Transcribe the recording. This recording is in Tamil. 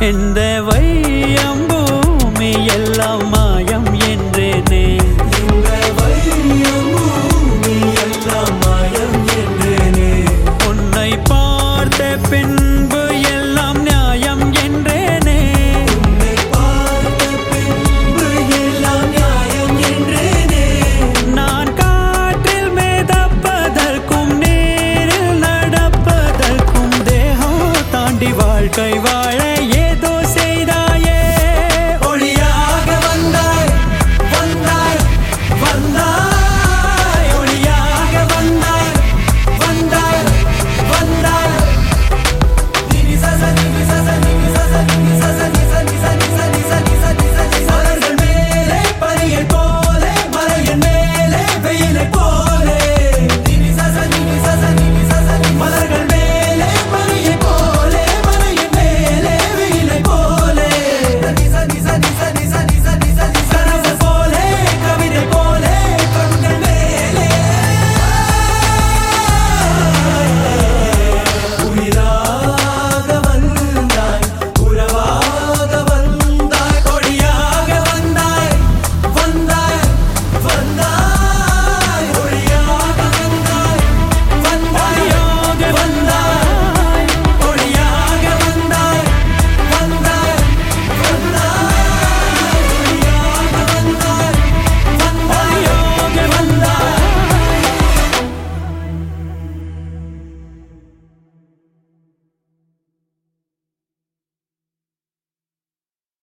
இந்த வையம் பூமி எல்லாம் மாயம் என்றேனே. இந்த வையம் பூமி எல்லாம் மாயம் என்றேனே. உன்னை பார்த்த பின்பு எல்லாம் நியாயம் என்றேனே. உன்னை பார்த்த பின்பு எல்லாம் நியாயம் என்றேனே. நான் காற்றில் மிதப்பதற்கும் நேரில் நடப்பதற்கும் தேகம் தாண்டி வாழ்க்கை வாழையே